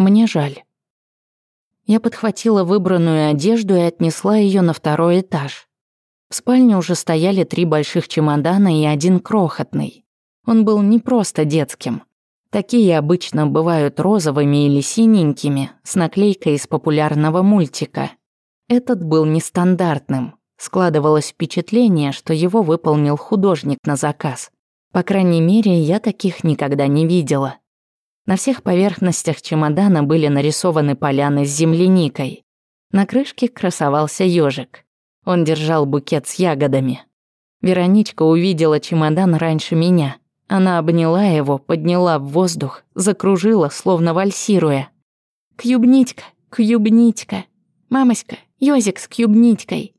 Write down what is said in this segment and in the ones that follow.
Мне жаль». Я подхватила выбранную одежду и отнесла ее на второй этаж. В спальне уже стояли три больших чемодана и один крохотный. Он был не просто детским. Такие обычно бывают розовыми или синенькими, с наклейкой из популярного мультика. Этот был нестандартным. Складывалось впечатление, что его выполнил художник на заказ. По крайней мере, я таких никогда не видела. На всех поверхностях чемодана были нарисованы поляны с земляникой. На крышке красовался ежик. Он держал букет с ягодами. Вероничка увидела чемодан раньше меня. Она обняла его, подняла в воздух, закружила, словно вальсируя. «Кьюбнитька, кьюбнитька, мамоська, ёзик с кьюбнитькой».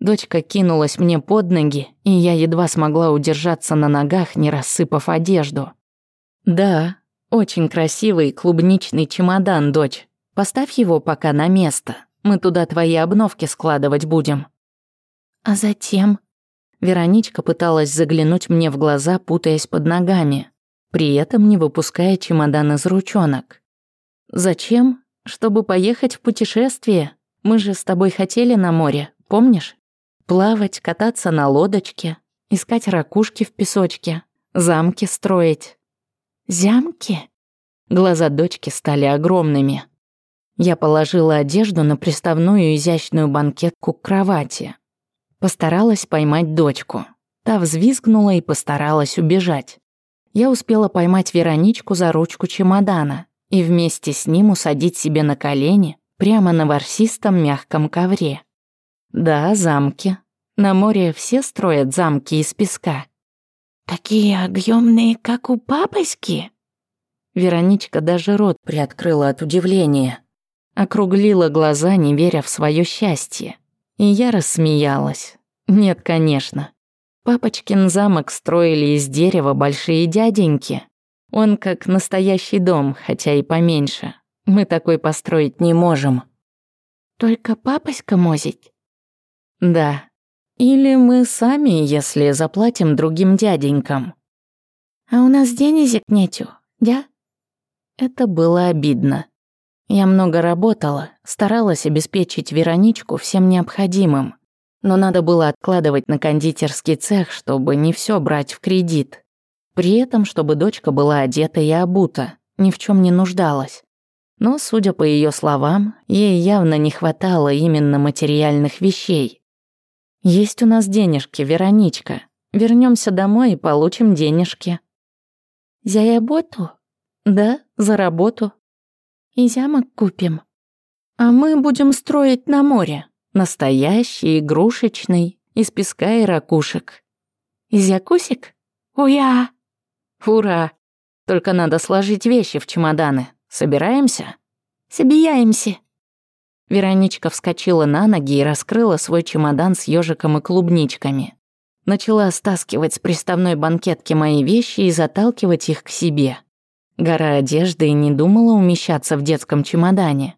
Дочка кинулась мне под ноги, и я едва смогла удержаться на ногах, не рассыпав одежду. Да, очень красивый клубничный чемодан, дочь. Поставь его пока на место. Мы туда твои обновки складывать будем». «А затем...» Вероничка пыталась заглянуть мне в глаза, путаясь под ногами, при этом не выпуская чемодан из ручонок. «Зачем? Чтобы поехать в путешествие. Мы же с тобой хотели на море, помнишь? Плавать, кататься на лодочке, искать ракушки в песочке, замки строить». Замки? Глаза дочки стали огромными. Я положила одежду на приставную изящную банкетку к кровати. Постаралась поймать дочку. Та взвизгнула и постаралась убежать. Я успела поймать Вероничку за ручку чемодана и вместе с ним усадить себе на колени прямо на ворсистом мягком ковре. Да, замки. На море все строят замки из песка. «Такие объемные, как у папочки?» Вероничка даже рот приоткрыла от удивления. Округлила глаза, не веря в свое счастье. И я рассмеялась. Нет, конечно. Папочкин замок строили из дерева большие дяденьки. Он как настоящий дом, хотя и поменьше. Мы такой построить не можем. Только папоська мозить? Да. Или мы сами, если заплатим другим дяденькам. А у нас денежек нету, да? Это было обидно. Я много работала, старалась обеспечить Вероничку всем необходимым. Но надо было откладывать на кондитерский цех, чтобы не все брать в кредит. При этом, чтобы дочка была одета и обута, ни в чем не нуждалась. Но, судя по ее словам, ей явно не хватало именно материальных вещей. «Есть у нас денежки, Вероничка. Вернемся домой и получим денежки». «За работу? Да?» за работу. И зямок купим. А мы будем строить на море. Настоящий, игрушечный, из песка и ракушек. Из якусик? Уя! Ура! Только надо сложить вещи в чемоданы. Собираемся? Собияемся. Вероничка вскочила на ноги и раскрыла свой чемодан с ежиком и клубничками. Начала стаскивать с приставной банкетки мои вещи и заталкивать их к себе. Гора одежды и не думала умещаться в детском чемодане.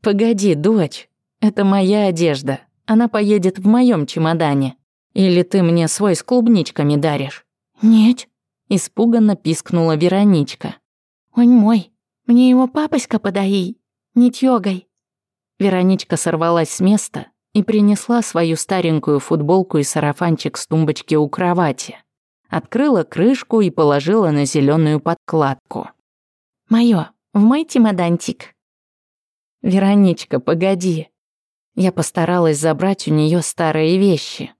«Погоди, дочь, это моя одежда. Она поедет в моем чемодане. Или ты мне свой с клубничками даришь?» «Нет», — испуганно пискнула Вероничка. «Он мой, мне его папочка подай, не тёгай». Вероничка сорвалась с места и принесла свою старенькую футболку и сарафанчик с тумбочки у кровати открыла крышку и положила на зеленую подкладку. «Моё, в мой чемоданчик». «Вероничка, погоди». Я постаралась забрать у нее старые вещи.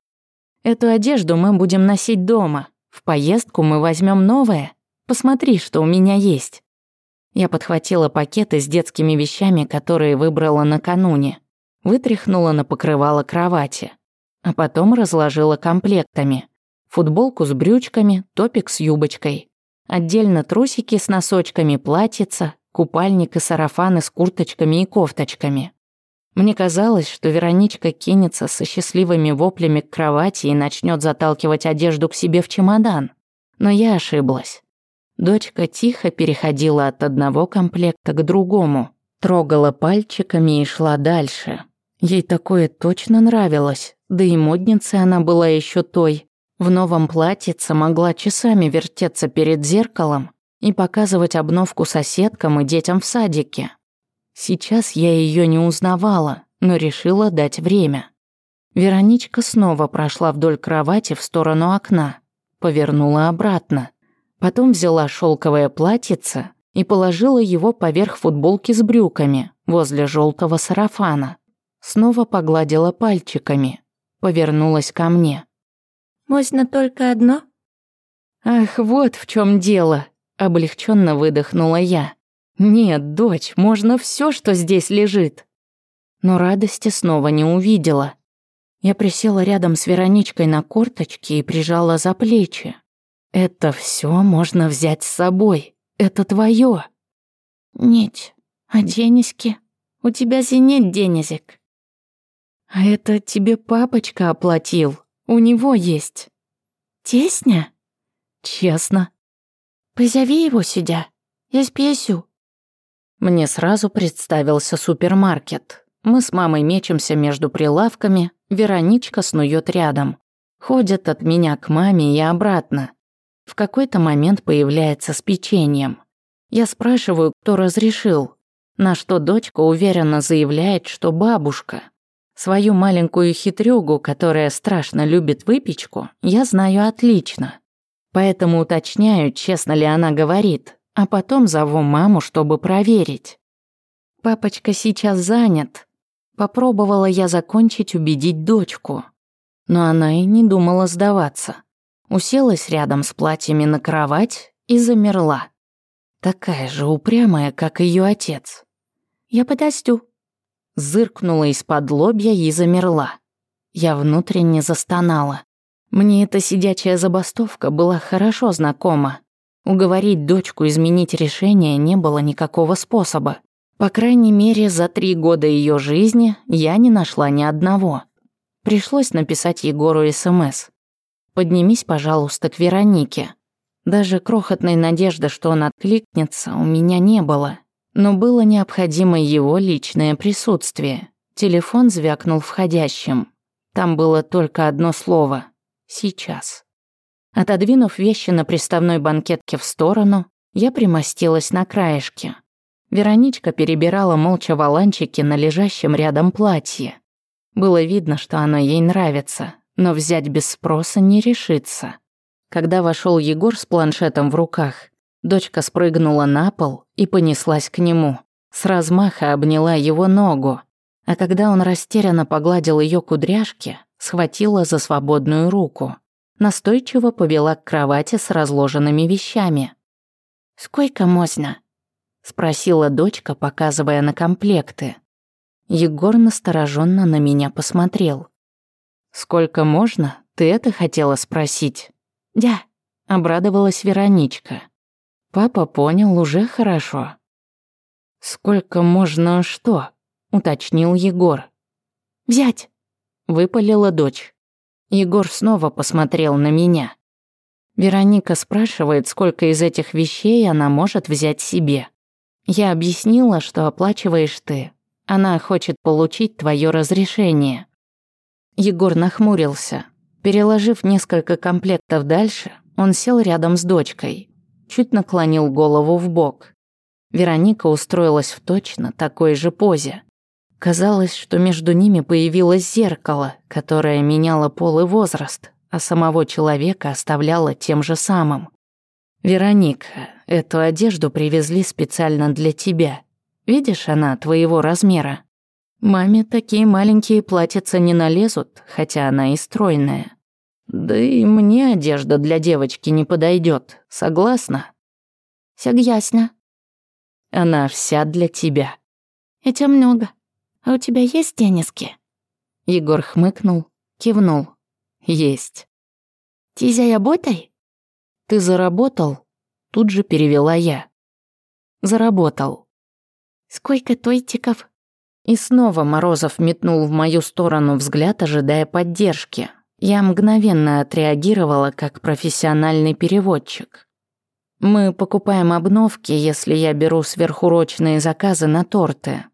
«Эту одежду мы будем носить дома. В поездку мы возьмем новое. Посмотри, что у меня есть». Я подхватила пакеты с детскими вещами, которые выбрала накануне. Вытряхнула на покрывало кровати. А потом разложила комплектами футболку с брючками, топик с юбочкой. Отдельно трусики с носочками, платьица, купальник и сарафаны с курточками и кофточками. Мне казалось, что Вероничка кинется со счастливыми воплями к кровати и начнет заталкивать одежду к себе в чемодан. Но я ошиблась. Дочка тихо переходила от одного комплекта к другому, трогала пальчиками и шла дальше. Ей такое точно нравилось, да и модницей она была еще той. В новом платьице могла часами вертеться перед зеркалом и показывать обновку соседкам и детям в садике. Сейчас я ее не узнавала, но решила дать время. Вероничка снова прошла вдоль кровати в сторону окна, повернула обратно. Потом взяла шелковое платьице и положила его поверх футболки с брюками возле желтого сарафана. Снова погладила пальчиками, повернулась ко мне. Можно только одно? Ах, вот в чем дело, облегченно выдохнула я. Нет, дочь, можно все, что здесь лежит. Но радости снова не увидела. Я присела рядом с Вероничкой на корточки и прижала за плечи. Это все можно взять с собой. Это твое. Нет. а денежки? У тебя же нет денежек. А это тебе папочка оплатил, у него есть. Тесня? Честно. Позови его сюда. Я спесю. Мне сразу представился супермаркет. Мы с мамой мечемся между прилавками, Вероничка снует рядом. Ходит от меня к маме и обратно. В какой-то момент появляется с печеньем. Я спрашиваю, кто разрешил, на что дочка уверенно заявляет, что бабушка. Свою маленькую хитрюгу, которая страшно любит выпечку, я знаю отлично. Поэтому уточняю, честно ли она говорит, а потом зову маму, чтобы проверить. «Папочка сейчас занят», — попробовала я закончить убедить дочку. Но она и не думала сдаваться. Уселась рядом с платьями на кровать и замерла. Такая же упрямая, как ее отец. «Я подожду», зыркнула из-под лобья и замерла. Я внутренне застонала. Мне эта сидячая забастовка была хорошо знакома. Уговорить дочку изменить решение не было никакого способа. По крайней мере, за три года ее жизни я не нашла ни одного. Пришлось написать Егору СМС. «Поднимись, пожалуйста, к Веронике». Даже крохотной надежды, что он откликнется, у меня не было но было необходимо его личное присутствие. Телефон звякнул входящим. Там было только одно слово «сейчас». Отодвинув вещи на приставной банкетке в сторону, я примостилась на краешке. Вероничка перебирала молча валанчики на лежащем рядом платье. Было видно, что оно ей нравится, но взять без спроса не решится. Когда вошел Егор с планшетом в руках, Дочка спрыгнула на пол и понеслась к нему. С размаха обняла его ногу. А когда он растерянно погладил ее кудряшки, схватила за свободную руку. Настойчиво повела к кровати с разложенными вещами. «Сколько можно?» – спросила дочка, показывая на комплекты. Егор настороженно на меня посмотрел. «Сколько можно? Ты это хотела спросить?» «Да», — обрадовалась Вероничка. Папа понял уже хорошо. «Сколько можно что?» — уточнил Егор. «Взять!» — выпалила дочь. Егор снова посмотрел на меня. Вероника спрашивает, сколько из этих вещей она может взять себе. Я объяснила, что оплачиваешь ты. Она хочет получить твое разрешение. Егор нахмурился. Переложив несколько комплектов дальше, он сел рядом с дочкой чуть наклонил голову в бок. Вероника устроилась в точно такой же позе. Казалось, что между ними появилось зеркало, которое меняло пол и возраст, а самого человека оставляло тем же самым. «Вероника, эту одежду привезли специально для тебя. Видишь, она твоего размера. Маме такие маленькие платьица не налезут, хотя она и стройная. Да и мне одежда для девочки не подойдет, согласна? Согласна. Она вся для тебя. Это много. А у тебя есть тенниски? Егор хмыкнул, кивнул. Есть. Ты заработай? Ты заработал? Тут же перевела я. Заработал. Сколько тойтиков? И снова Морозов метнул в мою сторону взгляд, ожидая поддержки, я мгновенно отреагировала как профессиональный переводчик. Мы покупаем обновки, если я беру сверхурочные заказы на торты.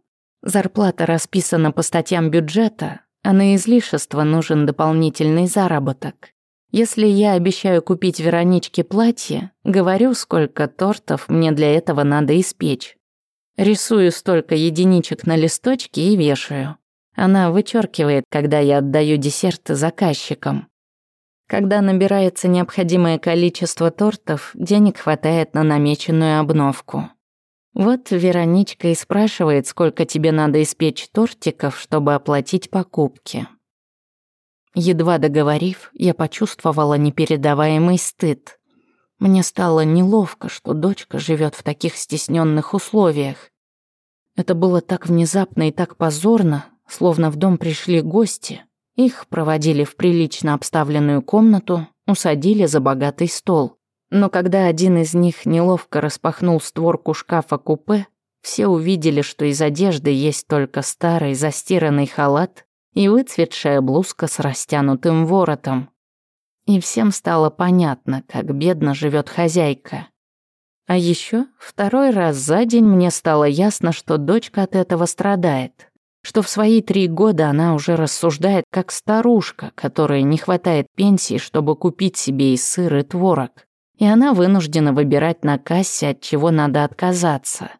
Зарплата расписана по статьям бюджета, а на излишество нужен дополнительный заработок. Если я обещаю купить Вероничке платье, говорю, сколько тортов мне для этого надо испечь. Рисую столько единичек на листочке и вешаю. Она вычеркивает, когда я отдаю десерты заказчикам. Когда набирается необходимое количество тортов, денег хватает на намеченную обновку. Вот Вероничка и спрашивает, сколько тебе надо испечь тортиков, чтобы оплатить покупки. Едва договорив, я почувствовала непередаваемый стыд. Мне стало неловко, что дочка живет в таких стесненных условиях. Это было так внезапно и так позорно, словно в дом пришли гости. Их проводили в прилично обставленную комнату, усадили за богатый стол. Но когда один из них неловко распахнул створку шкафа-купе, все увидели, что из одежды есть только старый застиранный халат и выцветшая блузка с растянутым воротом. И всем стало понятно, как бедно живет хозяйка. А еще второй раз за день мне стало ясно, что дочка от этого страдает что в свои три года она уже рассуждает как старушка, которой не хватает пенсии, чтобы купить себе и сыр, и творог. И она вынуждена выбирать на кассе, от чего надо отказаться.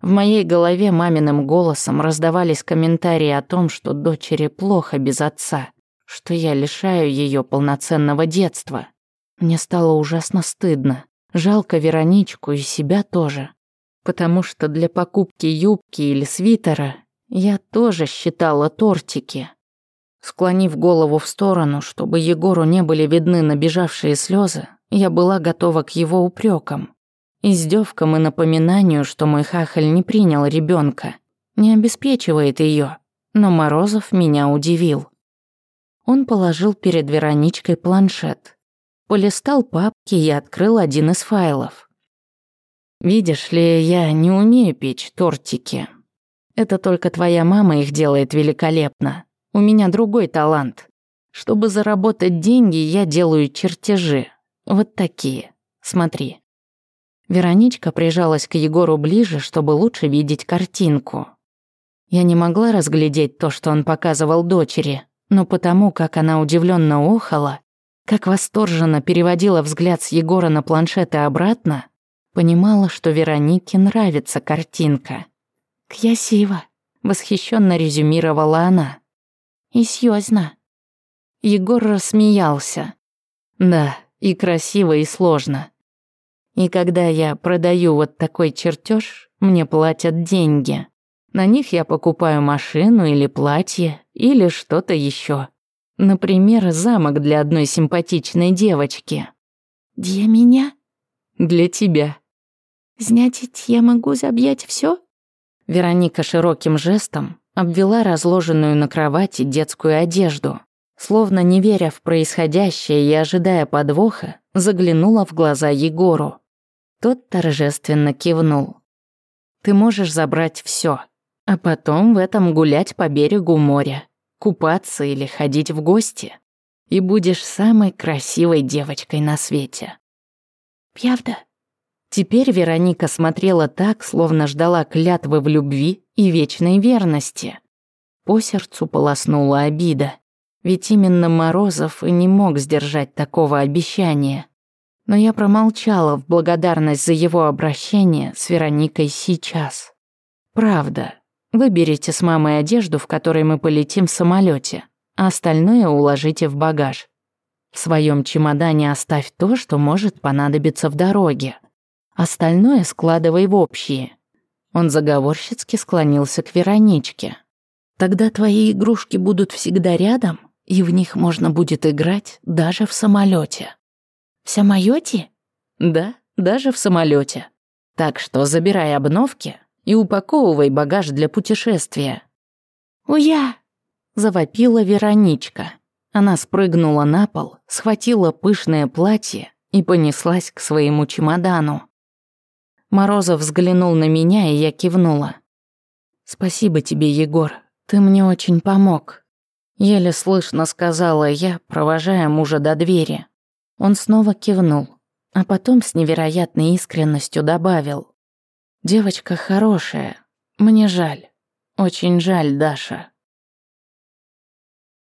В моей голове маминым голосом раздавались комментарии о том, что дочери плохо без отца, что я лишаю ее полноценного детства. Мне стало ужасно стыдно. Жалко Вероничку и себя тоже. Потому что для покупки юбки или свитера я тоже считала тортики. Склонив голову в сторону, чтобы Егору не были видны набежавшие слезы, я была готова к его упрекам, издевкам и напоминанию, что мой хахаль не принял ребенка, не обеспечивает ее. Но Морозов меня удивил. Он положил перед Вероничкой планшет. Полистал папки и открыл один из файлов. «Видишь ли, я не умею печь тортики», это только твоя мама их делает великолепно. У меня другой талант. Чтобы заработать деньги, я делаю чертежи. Вот такие. Смотри». Вероничка прижалась к Егору ближе, чтобы лучше видеть картинку. Я не могла разглядеть то, что он показывал дочери, но потому, как она удивленно охала, как восторженно переводила взгляд с Егора на планшет и обратно, понимала, что Веронике нравится картинка. «Красиво!» — восхищенно резюмировала она. «И серьёзно!» Егор рассмеялся. «Да, и красиво, и сложно. И когда я продаю вот такой чертеж, мне платят деньги. На них я покупаю машину или платье, или что-то еще. Например, замок для одной симпатичной девочки. Для меня? Для тебя. Значит, я могу забьять все? Вероника широким жестом обвела разложенную на кровати детскую одежду. Словно не веря в происходящее и ожидая подвоха, заглянула в глаза Егору. Тот торжественно кивнул. «Ты можешь забрать все, а потом в этом гулять по берегу моря, купаться или ходить в гости, и будешь самой красивой девочкой на свете». «Правда?» Теперь Вероника смотрела так, словно ждала клятвы в любви и вечной верности. По сердцу полоснула обида. Ведь именно Морозов и не мог сдержать такого обещания. Но я промолчала в благодарность за его обращение с Вероникой сейчас. Правда, выберите с мамой одежду, в которой мы полетим в самолете, а остальное уложите в багаж. В своем чемодане оставь то, что может понадобиться в дороге остальное складывай в общие». Он заговорщицки склонился к Вероничке. «Тогда твои игрушки будут всегда рядом, и в них можно будет играть даже в самолете. «В самолете? «Да, даже в самолете. Так что забирай обновки и упаковывай багаж для путешествия». «Уя!» — завопила Вероничка. Она спрыгнула на пол, схватила пышное платье и понеслась к своему чемодану. Морозов взглянул на меня, и я кивнула. «Спасибо тебе, Егор, ты мне очень помог», — еле слышно сказала я, провожая мужа до двери. Он снова кивнул, а потом с невероятной искренностью добавил. «Девочка хорошая, мне жаль, очень жаль, Даша».